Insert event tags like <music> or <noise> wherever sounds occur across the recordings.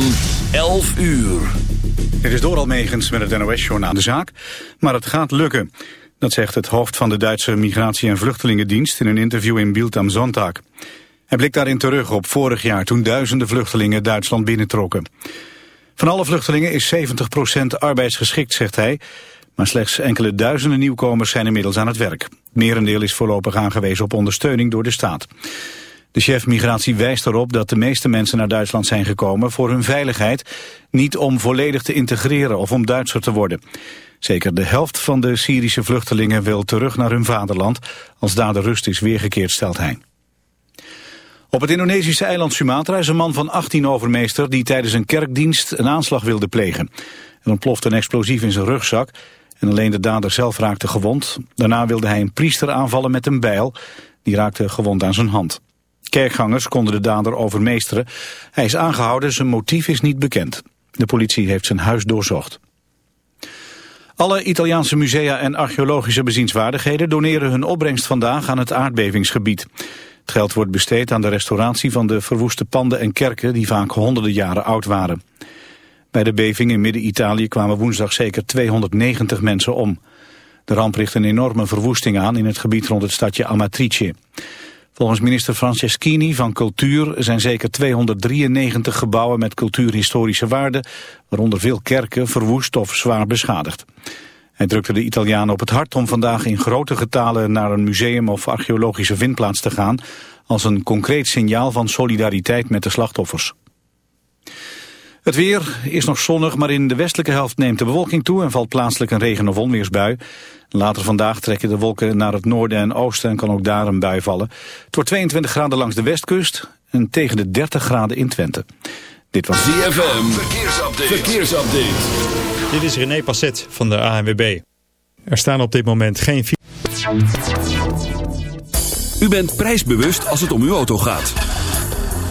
van 11 uur. Het is dooral Megens met het NOS-journaal de zaak, maar het gaat lukken. Dat zegt het hoofd van de Duitse Migratie- en Vluchtelingendienst in een interview in Bild am Sonntag. Hij blikt daarin terug op vorig jaar toen duizenden vluchtelingen Duitsland binnentrokken. Van alle vluchtelingen is 70% arbeidsgeschikt, zegt hij. Maar slechts enkele duizenden nieuwkomers zijn inmiddels aan het werk. Merendeel is voorlopig aangewezen op ondersteuning door de staat. De chef migratie wijst erop dat de meeste mensen naar Duitsland zijn gekomen voor hun veiligheid, niet om volledig te integreren of om Duitser te worden. Zeker de helft van de Syrische vluchtelingen wil terug naar hun vaderland als daar de rust is weergekeerd, stelt hij. Op het Indonesische eiland Sumatra is een man van 18 overmeester die tijdens een kerkdienst een aanslag wilde plegen. Er ontplofte een explosief in zijn rugzak en alleen de dader zelf raakte gewond. Daarna wilde hij een priester aanvallen met een bijl. Die raakte gewond aan zijn hand. Kerkgangers konden de dader overmeesteren. Hij is aangehouden, zijn motief is niet bekend. De politie heeft zijn huis doorzocht. Alle Italiaanse musea en archeologische bezienswaardigheden doneren hun opbrengst vandaag aan het aardbevingsgebied. Het geld wordt besteed aan de restauratie van de verwoeste panden en kerken die vaak honderden jaren oud waren. Bij de beving in Midden-Italië kwamen woensdag zeker 290 mensen om. De ramp richt een enorme verwoesting aan in het gebied rond het stadje Amatrice. Volgens minister Franceschini van Cultuur zijn zeker 293 gebouwen met cultuurhistorische waarde, waaronder veel kerken, verwoest of zwaar beschadigd. Hij drukte de Italianen op het hart om vandaag in grote getalen naar een museum of archeologische vindplaats te gaan, als een concreet signaal van solidariteit met de slachtoffers. Het weer is nog zonnig, maar in de westelijke helft neemt de bewolking toe en valt plaatselijk een regen- of onweersbui. Later vandaag trekken de wolken naar het noorden en oosten en kan ook daar een bui vallen. Het wordt 22 graden langs de westkust en tegen de 30 graden in Twente. Dit was ZFM, verkeersupdate. verkeersupdate. Dit is René Passet van de ANWB. Er staan op dit moment geen... U bent prijsbewust als het om uw auto gaat.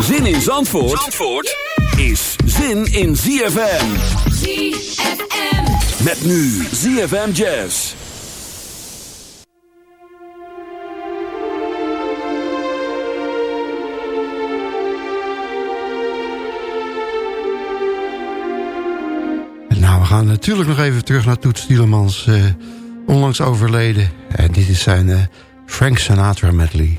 Zin in Zandvoort, Zandvoort is zin in ZFM. ZFM. Met nu ZFM Jazz. Nou, we gaan natuurlijk nog even terug naar Toets Stielemans. eh, onlangs overleden. En dit is zijn eh, Frank Sinatra medley.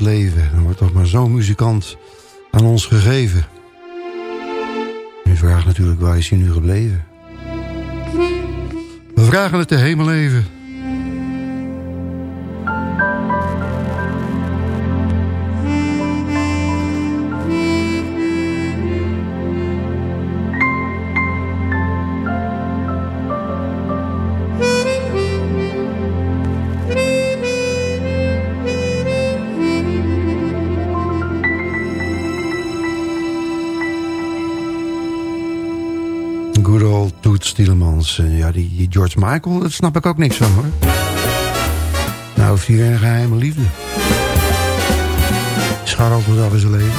Leven. Er wordt toch maar zo'n muzikant aan ons gegeven. U vraagt natuurlijk, waar is hij nu gebleven? We vragen het de hemel even. Michael, daar snap ik ook niks van hoor. Nou heeft hij een geheime liefde. Scharrelt af in zijn leven.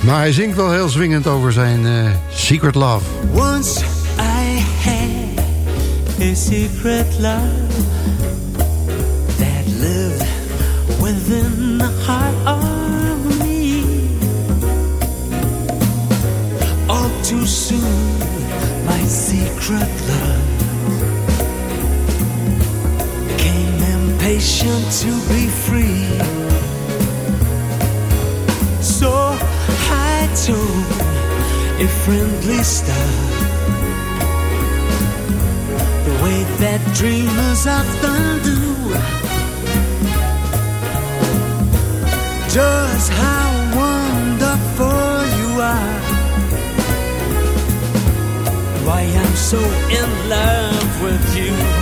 Maar hij zingt wel heel zwingend over zijn eh, Secret Love. Once I had a secret love that lived within the heart of me. All too soon, secret love came impatient to be free. So I told a friendly star the way that dreamers often do. Just how I'm so in love with you.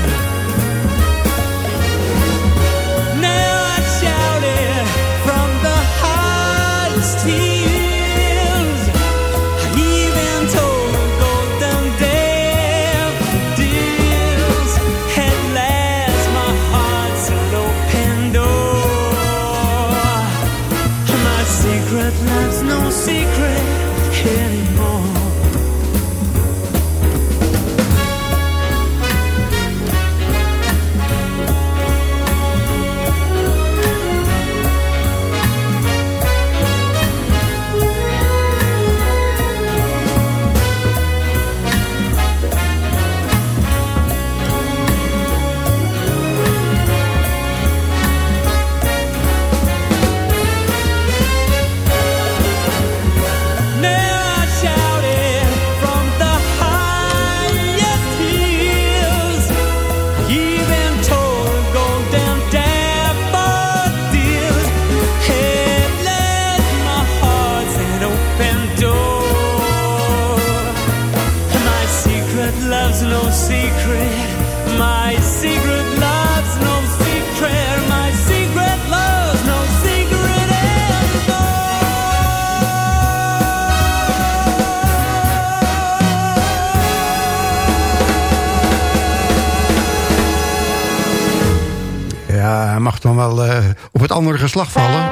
Andere geslacht vallen.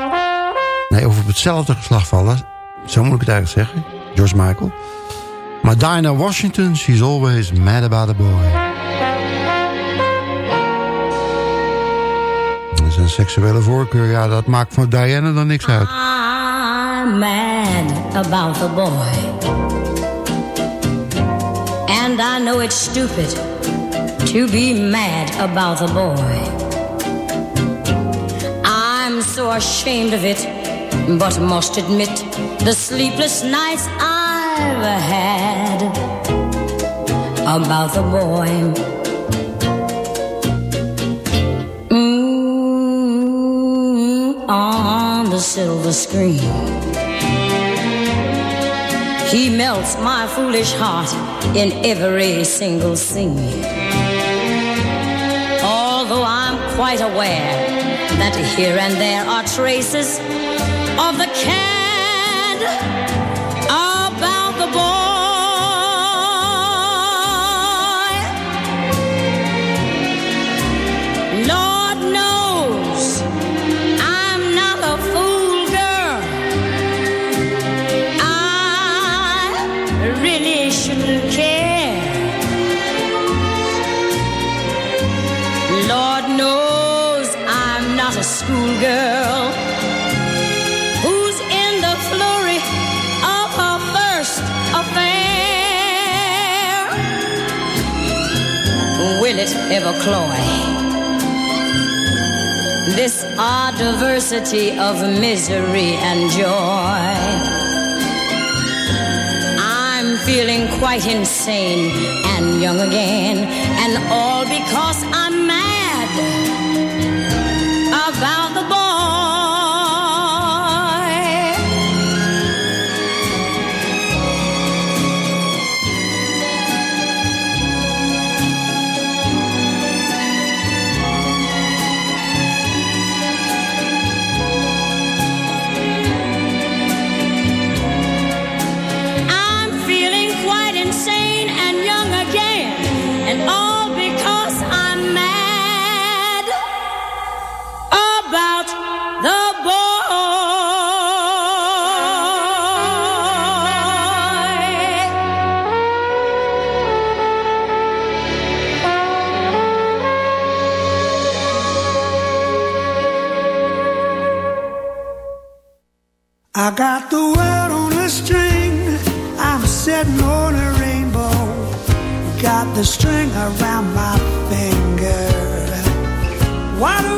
Nee, of op hetzelfde geslacht vallen. Zo moet ik het eigenlijk zeggen. George Michael. Maar Dinah Washington, she's always mad about a boy. En Zijn seksuele voorkeur, ja, dat maakt voor Diana dan niks uit. I'm mad about the boy. And I know it's stupid to be mad about the boy. Ashamed of it, but must admit the sleepless nights I've had about the boy. Mm, on the silver screen. He melts my foolish heart in every single scene. Although I'm quite aware that here and there are traces of the cad about the boy. Lord knows I'm not a fool girl. I really shouldn't care. Schoolgirl who's in the flurry of her first affair. Will it ever cloy? this odd diversity of misery and joy. I'm feeling quite insane and young again, and all because I'm mad got the world on a string. I'm sitting on a rainbow. Got the string around my finger. What a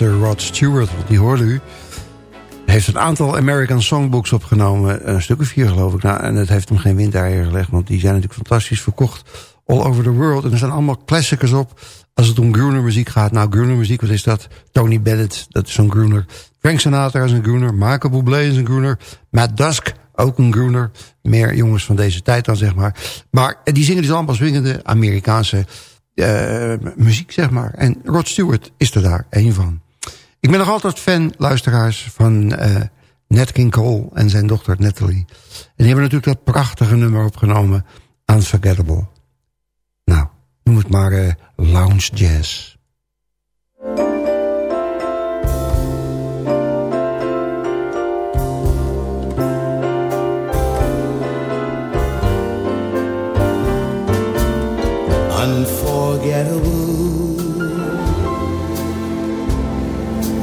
Mr. Rod Stewart, die hoorde u. Heeft een aantal American Songbooks opgenomen. Een stuk of vier geloof ik. Nou, en het heeft hem geen windeieren gelegd. Want die zijn natuurlijk fantastisch verkocht. All over the world. En er staan allemaal classics op. Als het om Gruner muziek gaat. Nou, Gruner muziek, wat is dat? Tony Bennett, dat is zo'n Gruner. Frank Sinatra is een Gruner. Michael Bublé is een Gruner. Matt Dusk, ook een Gruner. Meer jongens van deze tijd dan, zeg maar. Maar die zingen dus allemaal swingende Amerikaanse eh, muziek, zeg maar. En Rod Stewart is er daar een van. Ik ben nog altijd fan, luisteraars, van eh Nat King Cole en zijn dochter Natalie. En die hebben natuurlijk dat prachtige nummer opgenomen, Unforgettable. Nou, noem het maar eh, lounge jazz.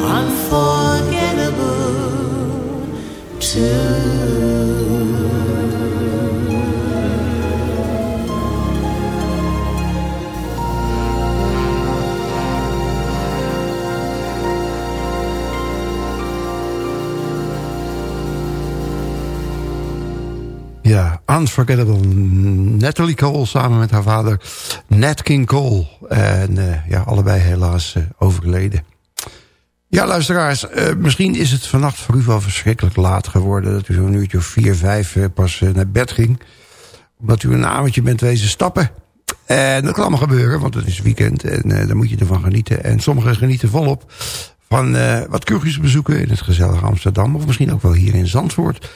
Unforgettable. Ja, Unforgettable. Natalie Cole samen met haar vader Nat King Cole. En eh, ja, allebei helaas eh, overleden. Ja, luisteraars, eh, misschien is het vannacht voor u wel verschrikkelijk laat geworden... dat u zo'n uurtje of vier, vijf pas naar bed ging. Omdat u een avondje bent wezen stappen. En dat kan allemaal gebeuren, want het is weekend en daar moet je ervan genieten. En sommigen genieten volop van wat kroegjes bezoeken in het gezellige Amsterdam... of misschien ook wel hier in Zandvoort...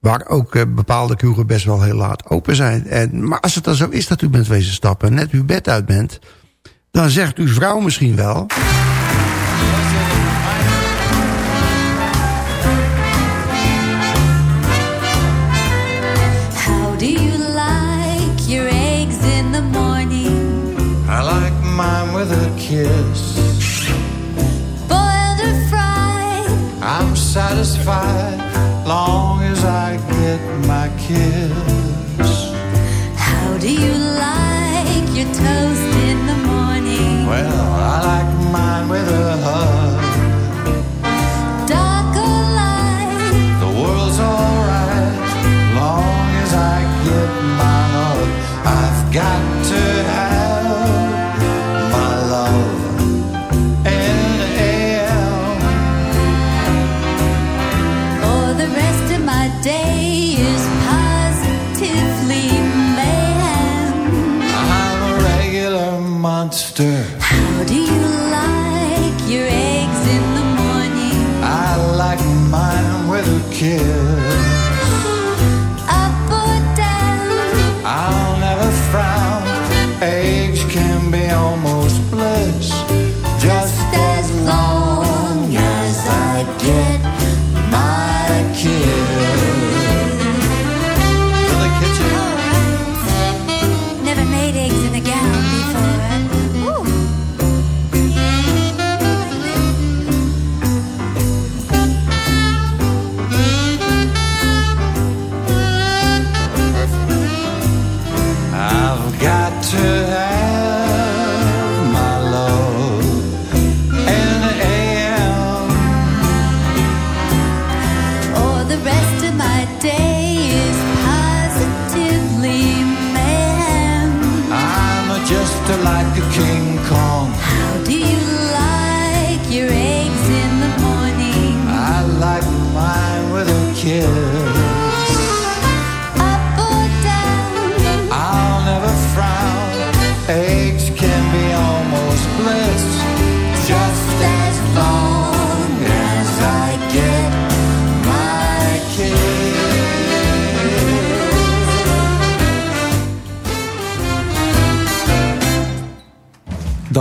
Waar ook bepaalde kroegen best wel heel laat open zijn. En, maar als het dan zo is dat u bent wezen stappen en net uw bed uit bent... dan zegt uw vrouw misschien wel... How do you like your eggs in the morning? I like mine with a kiss. Boiled or fried? I'm satisfied long as I get my kiss.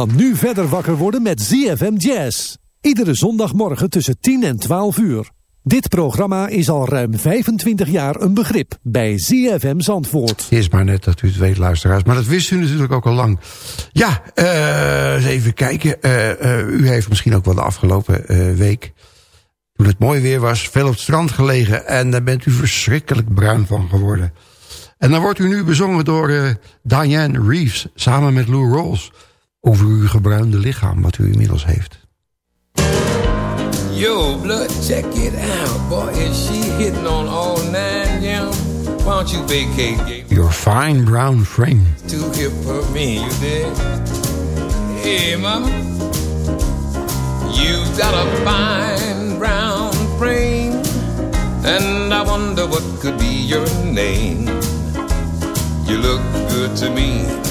Nu verder wakker worden met ZFM Jazz. Iedere zondagmorgen tussen 10 en 12 uur. Dit programma is al ruim 25 jaar een begrip bij ZFM Zandvoort. Is maar net dat u het weet, luisteraars. Maar dat wist u natuurlijk ook al lang. Ja, eh, eens even kijken. Eh, eh, u heeft misschien ook wel de afgelopen week... toen het mooi weer was, veel op het strand gelegen... en daar bent u verschrikkelijk bruin van geworden. En dan wordt u nu bezongen door Diane Reeves... samen met Lou Rawls... over uw gebruinde lichaam, wat u inmiddels heeft. Yo, blood, check it out. Boy, is she hitting on all nine, yeah. Why don't you vacate? Your fine brown frame. Too hip for me, you dig? Hey, mama. You've got a fine brown frame. And I wonder what could be your name. You look good to me.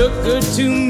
Look good to me,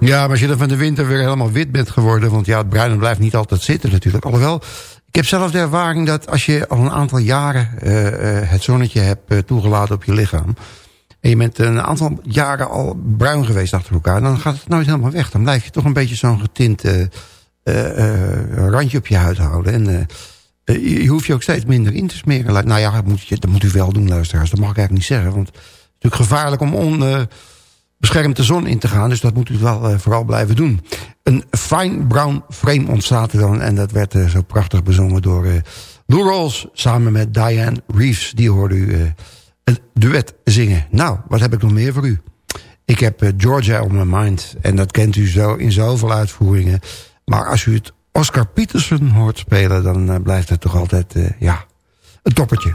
Ja, maar als je dan van de winter weer helemaal wit bent geworden... want ja, het bruine blijft niet altijd zitten natuurlijk. Alhoewel, ik heb zelf de ervaring dat als je al een aantal jaren... eh, eh, het zonnetje hebt eh, toegelaten op je lichaam... en je bent een aantal jaren al bruin geweest achter elkaar... dan gaat het nooit helemaal weg. Dan blijf je toch een beetje zo'n getint randje op je huid houden. En je, je hoeft je ook steeds minder in te smeren. Nou ja, dat moet, je, dat moet u wel doen, luisteraars. Dat mag ik eigenlijk niet zeggen. Want het is natuurlijk gevaarlijk om on... eh, beschermd de zon in te gaan. Dus dat moet u wel eh, vooral blijven doen. Een fine brown frame ontstaat er dan. En dat werd eh, zo prachtig bezongen door uh, Lou Rawls... samen met Diane Reeves. Die hoorde u eh, een duet zingen. Nou, wat heb ik nog meer voor u? Ik heb eh, Georgia on my mind. En dat kent u zo in zoveel uitvoeringen. Maar als u het Oscar Peterson hoort spelen... dan eh, blijft het toch altijd, eh, ja, een toppertje.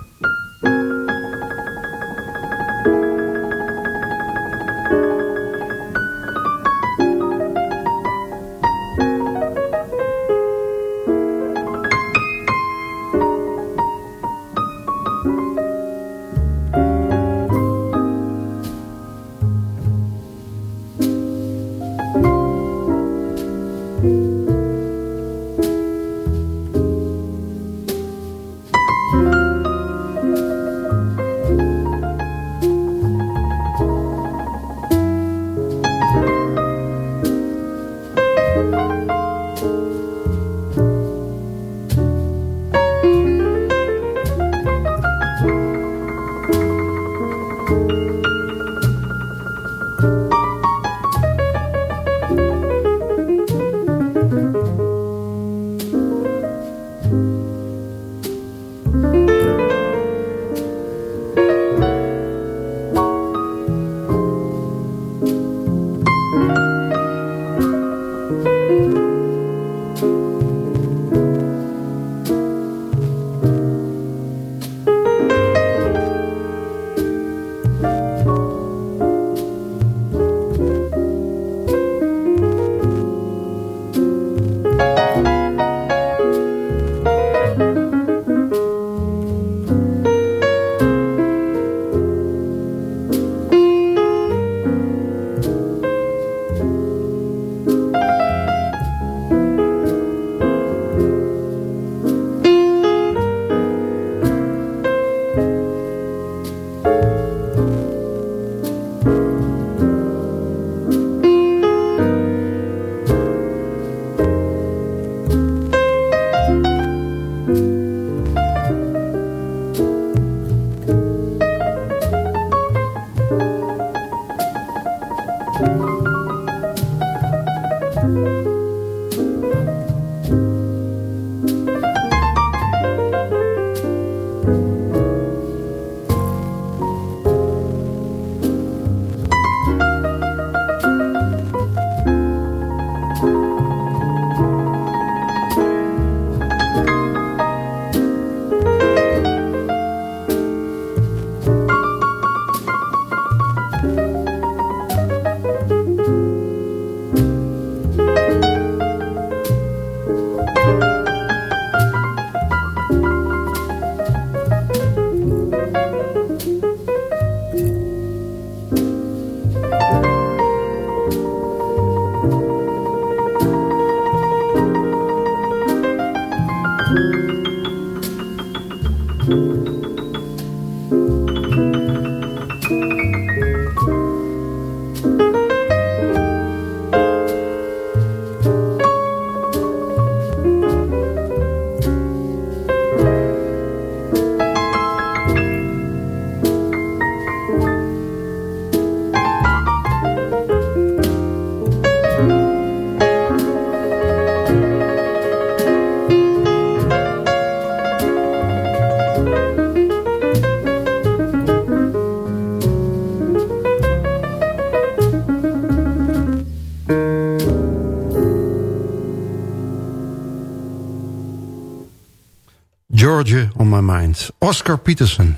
On my mind. Oscar Peterson.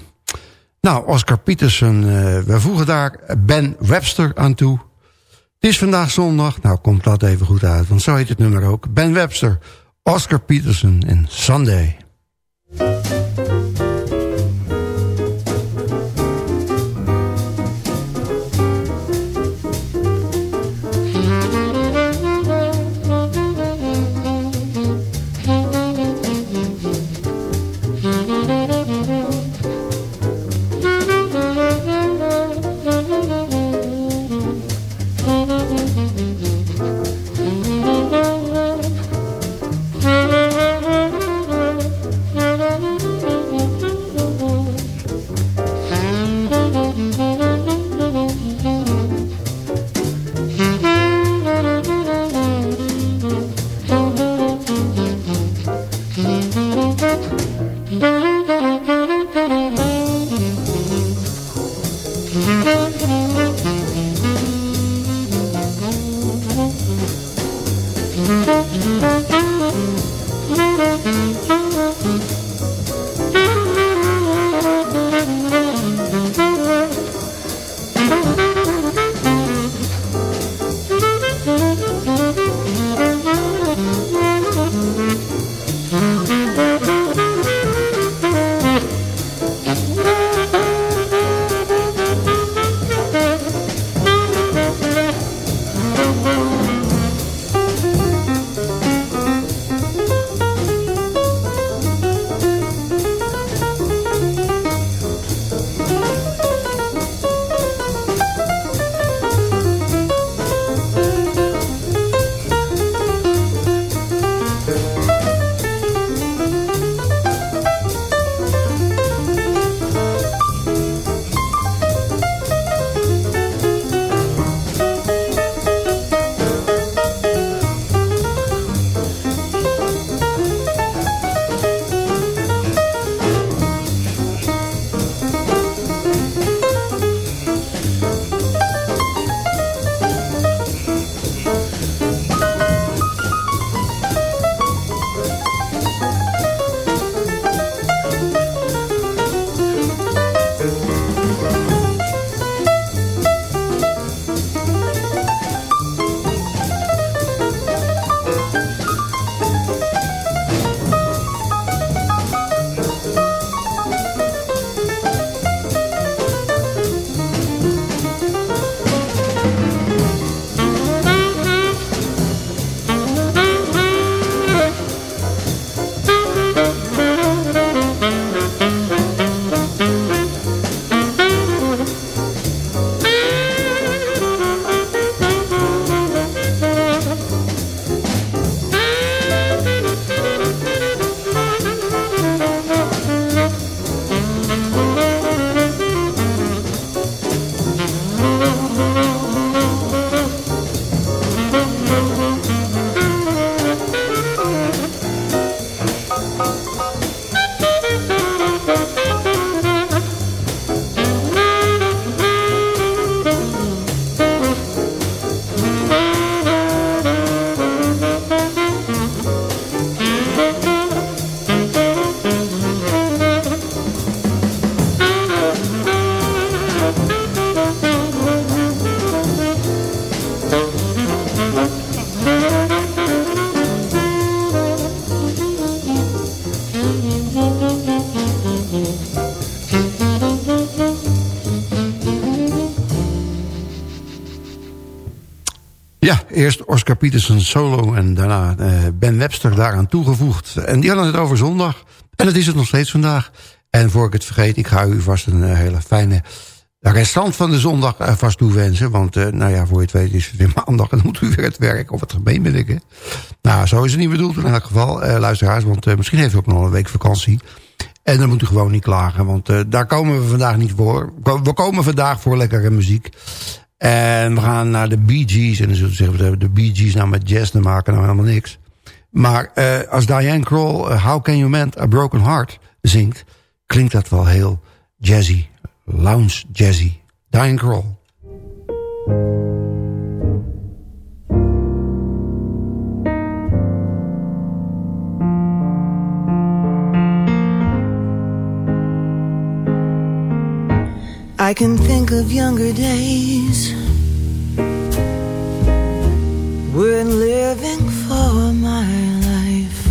Nou, Oscar Peterson, uh, we voegen daar Ben Webster aan toe. Het is vandaag zondag, nou komt dat even goed uit, want zo heet het nummer ook. Ben Webster, Oscar Peterson en Sunday. Oscar Peterson solo en daarna uh, Ben Webster daaraan toegevoegd. En die hadden het over zondag. En dat is het nog steeds vandaag. En voor ik het vergeet, ik ga u vast een eh, hele fijne restant van de zondag uh, vast toewensen. Want nou ja, voor je het weet is het weer <laughs> maandag en dan moet u weer het werk. Of het gemeen ben ik. Nou, zo is het niet bedoeld in elk geval, luisteraars. Want misschien heeft u ook nog een week vakantie. En dan moet u gewoon niet klagen, want daar komen we vandaag niet voor. We komen vandaag voor lekkere muziek. En we gaan naar de Bee Gees. En dan zullen ze zeggen, de Bee Gees nou met jazz te maken, nou helemaal niks. Maar uh, als Diane Kroll uh, How Can You Mend a Broken Heart zingt... klinkt dat wel heel jazzy, lounge jazzy. Diane Kroll. I can think of younger days when living for my life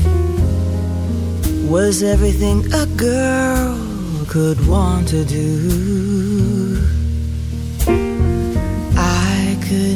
was everything a girl could want to do. I could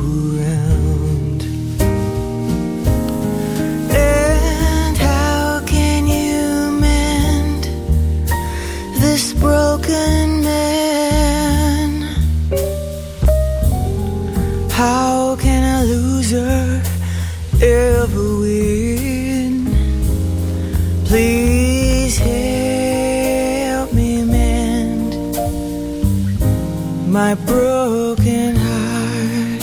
broken man? How can a loser ever win? Please help me mend my broken heart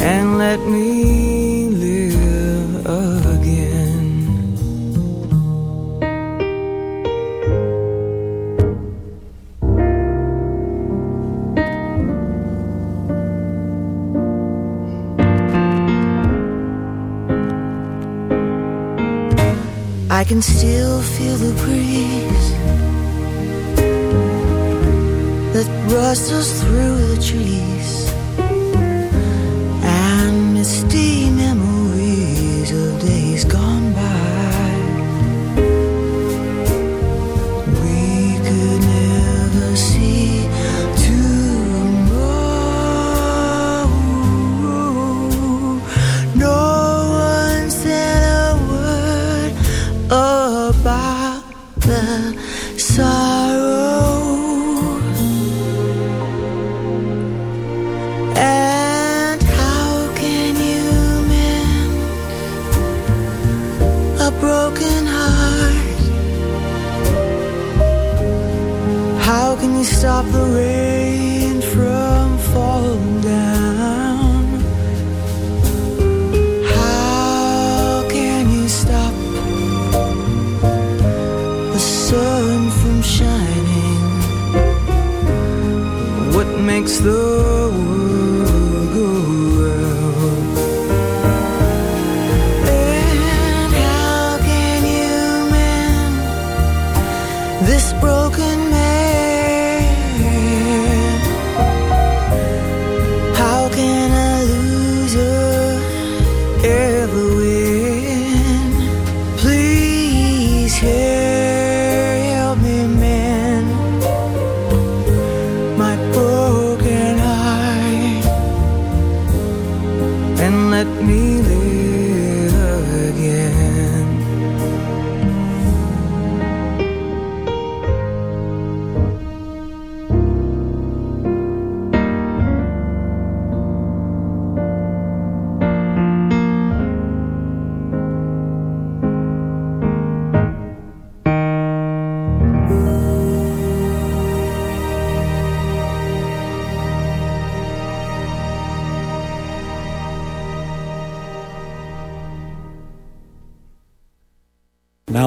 and let me can still feel the breeze that rustles through the trees. And misty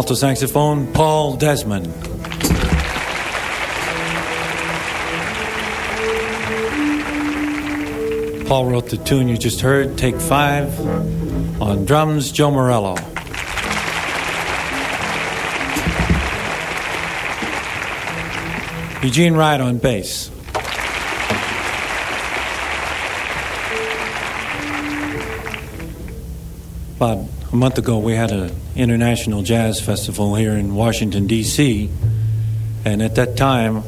alto saxophone, Paul Desmond. Paul wrote the tune you just heard, Take Five. On drums, Joe Morello. Eugene Wright on bass. About a month ago, we had an international jazz festival here in Washington, D.C. And at that time,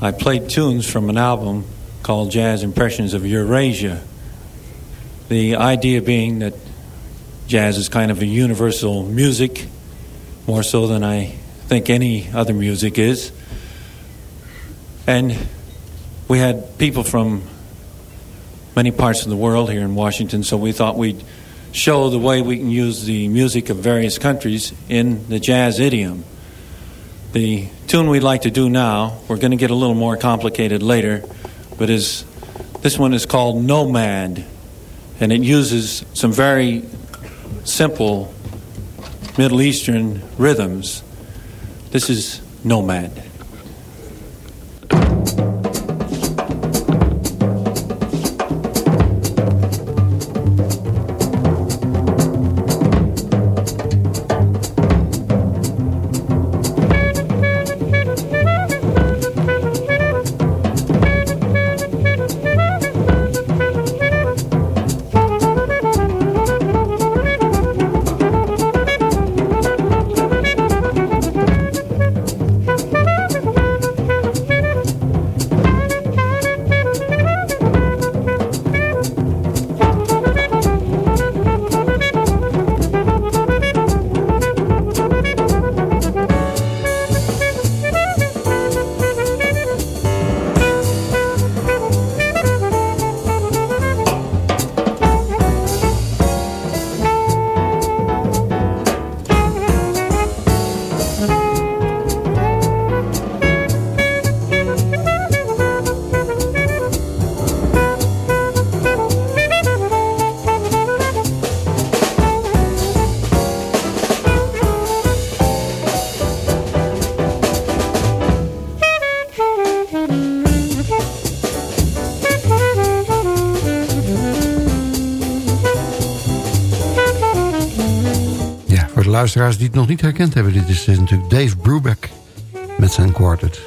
I played tunes from an album called Jazz Impressions of Eurasia. The idea being that jazz is kind of a universal music, more so than I think any other music is. And we had people from many parts of the world here in Washington, so we thought we'd show the way we can use the music of various countries in the jazz idiom. The tune we'd like to do now, we're going to get a little more complicated later, but is this one is called Nomad, and it uses some very simple Middle Eastern rhythms. This is Nomad. Luisteraars die het nog niet herkend hebben... dit is natuurlijk Dave Brubeck met zijn quartet.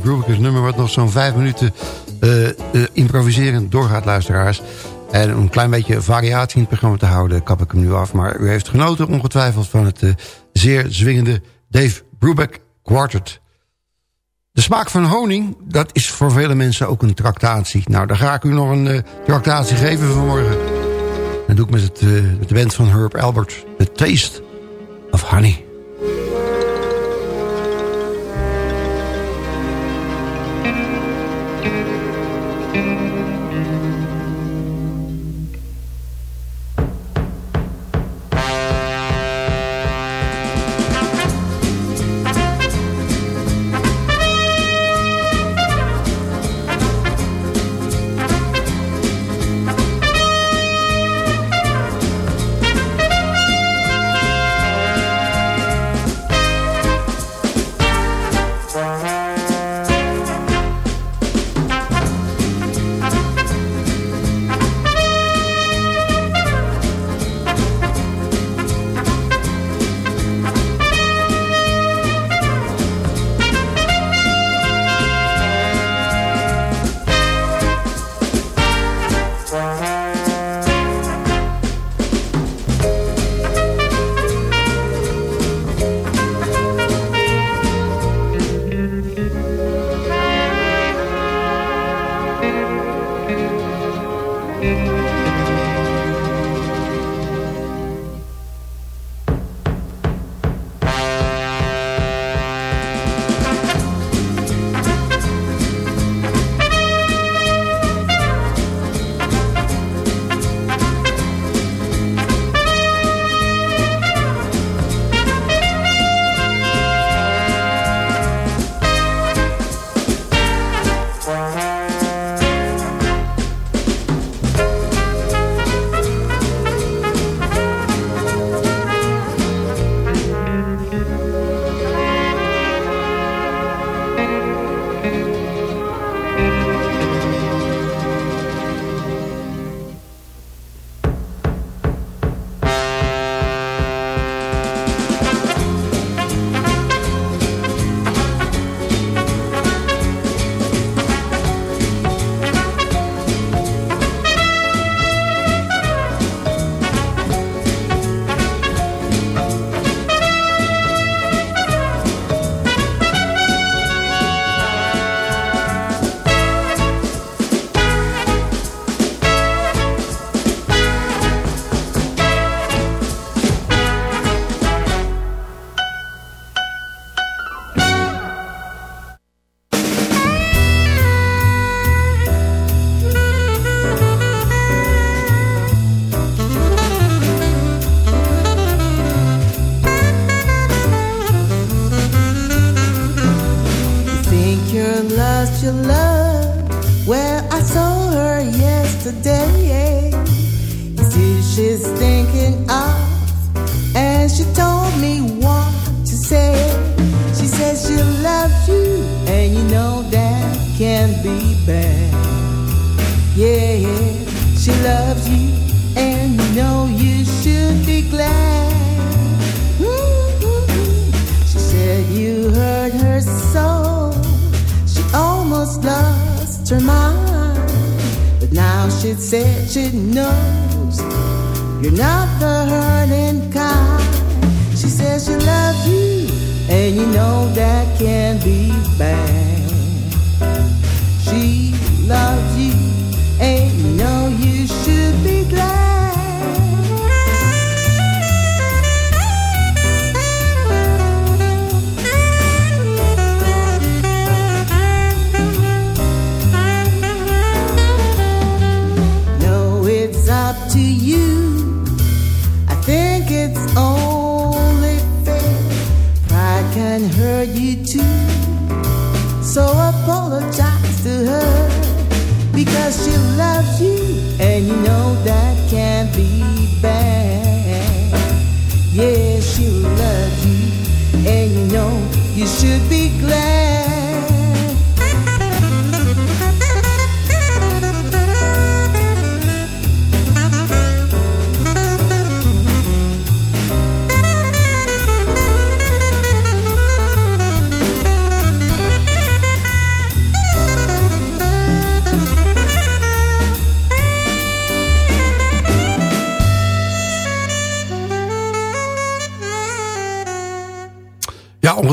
Dave. Een nummer wat nog zo'n vijf minuten uh, improviserend doorgaat, luisteraars. En om een klein beetje variatie in het programma te houden, kap ik hem nu af. Maar u heeft genoten ongetwijfeld van het uh, zeer zwingende Dave Brubeck Quartet. De smaak van honing, dat is voor vele mensen ook een tractatie. Nou, daar ga ik u nog een tractatie geven vanmorgen. Dat doe ik met, het, met de band van Herb Albert. The Taste of Honey.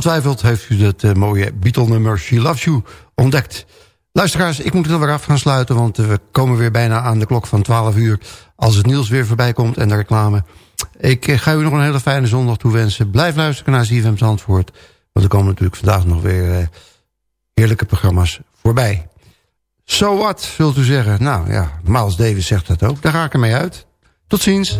Ongetwijfeld heeft u dat eh, mooie Beatle-nummer She Loves You ontdekt. Luisteraars, ik moet er weer af gaan sluiten... want eh, we komen weer bijna aan de klok van 12 uur... als het nieuws weer voorbij komt en de reclame. Ik eh, ga u nog een hele fijne zondag toewensen. Blijf luisteren naar ZFM Zandvoort... want er komen natuurlijk vandaag nog weer heerlijke programma's voorbij. So what, zult u zeggen? Nou ja, Miles Davis zegt dat ook. Daar ga ik ermee uit. Tot ziens.